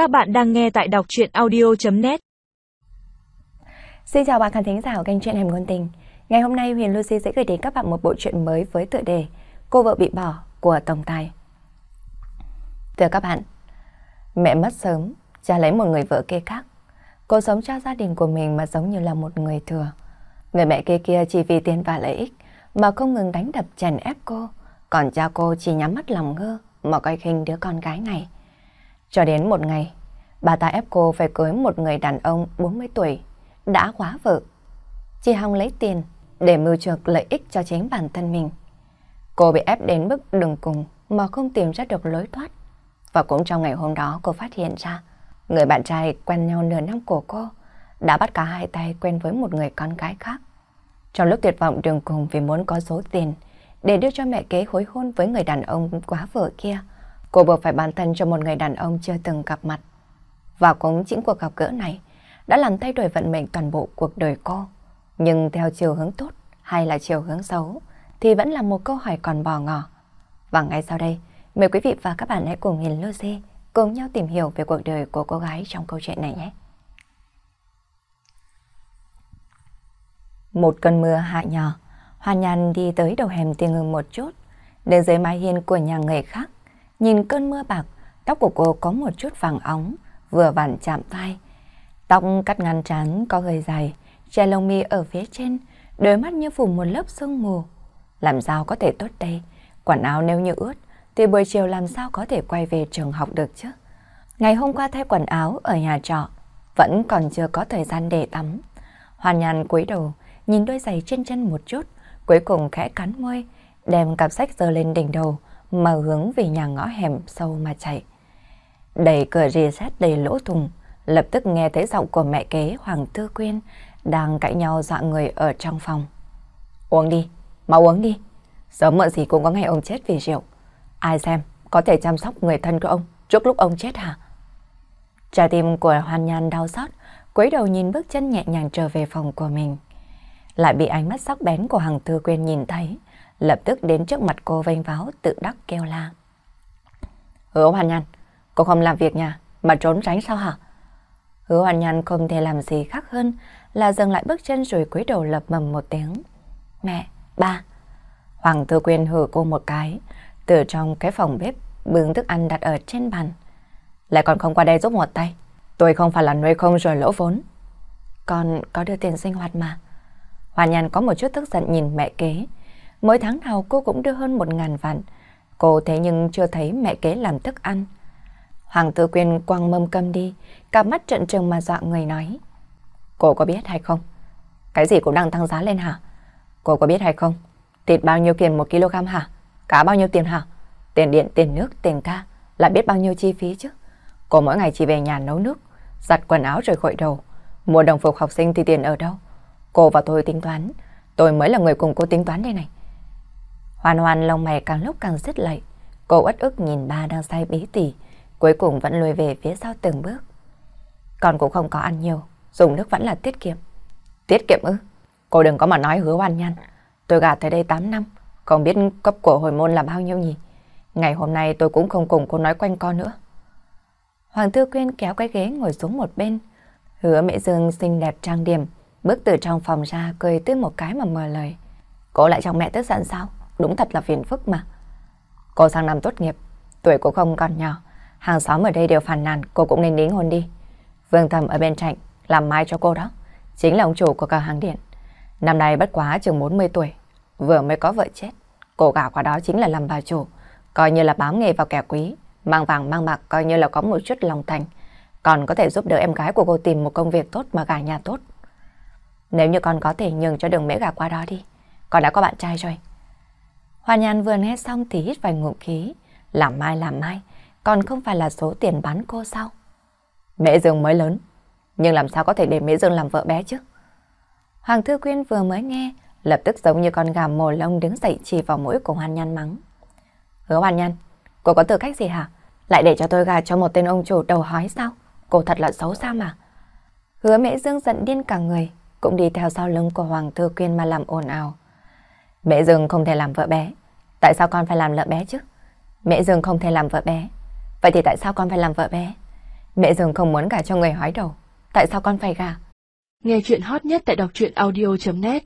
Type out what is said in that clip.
Các bạn đang nghe tại đọc truyện audio.net Xin chào bạn khán thính giả của kênh truyện Hẻm Ngôn Tình. Ngày hôm nay Huyền Lucy sẽ gửi đến các bạn một bộ truyện mới với tựa đề Cô vợ bị bỏ của Tổng Tài. Thưa các bạn Mẹ mất sớm, cha lấy một người vợ kia khác. Cô sống cho gia đình của mình mà giống như là một người thừa. Người mẹ kia kia chỉ vì tiền và lợi ích Mà không ngừng đánh đập chèn ép cô. Còn cha cô chỉ nhắm mắt lòng ngơ Mà coi khinh đứa con gái này cho đến một ngày, bà ta ép cô phải cưới một người đàn ông 40 tuổi, đã quá vợ. Chị Hồng lấy tiền để mưu trược lợi ích cho chính bản thân mình. Cô bị ép đến mức đường cùng mà không tìm ra được lối thoát. Và cũng trong ngày hôm đó cô phát hiện ra, người bạn trai quen nhau nửa năm của cô đã bắt cả hai tay quen với một người con gái khác. Trong lúc tuyệt vọng đường cùng vì muốn có số tiền để đưa cho mẹ kế hối hôn với người đàn ông quá vợ kia, Cô buộc phải bản thân cho một người đàn ông chưa từng gặp mặt. Và cũng chính cuộc gặp gỡ này đã làm thay đổi vận mệnh toàn bộ cuộc đời cô. Nhưng theo chiều hướng tốt hay là chiều hướng xấu thì vẫn là một câu hỏi còn bò ngỏ. Và ngay sau đây, mời quý vị và các bạn hãy cùng nhìn Lucy cùng nhau tìm hiểu về cuộc đời của cô gái trong câu chuyện này nhé. Một cơn mưa hạ nhỏ, Hoa Nhan đi tới đầu hẻm thì ngừng một chút, đến dưới mái hiên của nhà người khác Nhìn cơn mưa bạc, tóc của cô có một chút vàng óng, vừa vặn chạm vai. Tóc cắt ngăn trán có hơi dài, che lông mi ở phía trên, đôi mắt như phủ một lớp sương mù. Làm sao có thể tốt đây? Quần áo nếu như ướt, thì buổi chiều làm sao có thể quay về trường học được chứ? Ngày hôm qua thay quần áo ở nhà trọ, vẫn còn chưa có thời gian để tắm. Hoàn nhàn cúi đầu, nhìn đôi giày trên chân một chút, cuối cùng khẽ cắn môi, đem cặp sách giơ lên đỉnh đầu, mà hướng về nhà ngõ hẻm sâu mà chạy. Đẩy cửa reset đầy lỗ thùng, lập tức nghe thấy giọng của mẹ kế Hoàng Tư Quyên đang cãi nhau dọa người ở trong phòng. Uống đi, mau uống đi. Sớm muộn gì cũng có ngày ông chết vì rượu. Ai xem, có thể chăm sóc người thân của ông trước lúc ông chết hả? Trái tim của Hoan Nhan đau xót, quấy đầu nhìn bước chân nhẹ nhàng trở về phòng của mình. Lại bị ánh mắt sắc bén của Hoàng Tư Quyên nhìn thấy, lập tức đến trước mặt cô vênh váo tự đắc kêu la. Hứa Hoàn Nhan, cô không làm việc nhà mà trốn tránh sao hả? Hứa Hoàn Nhan không thể làm gì khác hơn là dừng lại bước chân rồi cúi đầu lập mầm một tiếng. Mẹ, ba. Hoàng Thư Quyên hử cô một cái, từ trong cái phòng bếp bưng thức ăn đặt ở trên bàn. Lại còn không qua đây giúp một tay. Tôi không phải là nuôi không rồi lỗ vốn. Con có đưa tiền sinh hoạt mà. Hoàn Nhan có một chút tức giận nhìn mẹ kế, Mỗi tháng nào cô cũng đưa hơn một ngàn vạn. Cô thế nhưng chưa thấy mẹ kế làm thức ăn. Hoàng tử quyên quăng mâm cơm đi, cả mắt trận trừng mà dọa người nói. Cô có biết hay không? Cái gì cũng đang tăng giá lên hả? Cô có biết hay không? Thịt bao nhiêu tiền một kg hả? Cá bao nhiêu tiền hả? Tiền điện, tiền nước, tiền ca lại biết bao nhiêu chi phí chứ? Cô mỗi ngày chỉ về nhà nấu nước, giặt quần áo rồi gội đầu. Mua đồng phục học sinh thì tiền ở đâu? Cô và tôi tính toán. Tôi mới là người cùng cô tính toán đây này. Hoàn hoàn lông mày càng lúc càng rít lại. Cô uất ức nhìn ba đang say bí tỉ, cuối cùng vẫn lùi về phía sau từng bước. Con cũng không có ăn nhiều, dùng nước vẫn là tiết kiệm. Tiết kiệm ư? Cô đừng có mà nói hứa hoàn nhăn. Tôi gạt tới đây 8 năm, không biết cấp của hồi môn là bao nhiêu nhỉ? Ngày hôm nay tôi cũng không cùng cô nói quanh con nữa. Hoàng Tư Quyên kéo cái ghế ngồi xuống một bên. Hứa mẹ Dương xinh đẹp trang điểm, bước từ trong phòng ra cười tươi một cái mà mở lời. Cô lại chồng mẹ tức giận sao? Đúng thật là phiền phức mà. Cô sang năm tốt nghiệp, tuổi cô không còn nhỏ, hàng xóm ở đây đều phàn nàn cô cũng nên đính hôn đi. Vương Thầm ở bên cạnh làm mai cho cô đó, chính là ông chủ của cửa hàng điện. Năm nay bất quá chừng 40 tuổi, vừa mới có vợ chết. Cô gả qua đó chính là làm bà chủ, coi như là bám nghề vào kẻ quý, mang vàng mang bạc coi như là có một chút lòng thành, còn có thể giúp đỡ em gái của cô tìm một công việc tốt mà gả nhà tốt. Nếu như con có thể nhường cho đường mễ gả qua đó đi, con đã có bạn trai rồi. Hoa Nhan vừa nghe xong thì hít vài ngụm khí. Làm mai làm mai, còn không phải là số tiền bán cô sao? Mẹ Dương mới lớn, nhưng làm sao có thể để mẹ Dương làm vợ bé chứ? Hoàng Thư Quyên vừa mới nghe, lập tức giống như con gà mồ lông đứng dậy chỉ vào mũi của Hoan Nhan mắng. Hứa Hoan Nhan, cô có tư cách gì hả? Lại để cho tôi gà cho một tên ông chủ đầu hói sao? Cô thật là xấu xa mà. Hứa mẹ Dương giận điên cả người, cũng đi theo sau lưng của Hoàng Thư Quyên mà làm ồn ào. Mẹ Dương không thể làm vợ bé. Tại sao con phải làm vợ bé chứ? Mẹ Dương không thể làm vợ bé. Vậy thì tại sao con phải làm vợ bé? Mẹ rừng không muốn gả cho người hói đầu. Tại sao con phải gả? Nghe chuyện hot nhất tại đọc truyện audio.net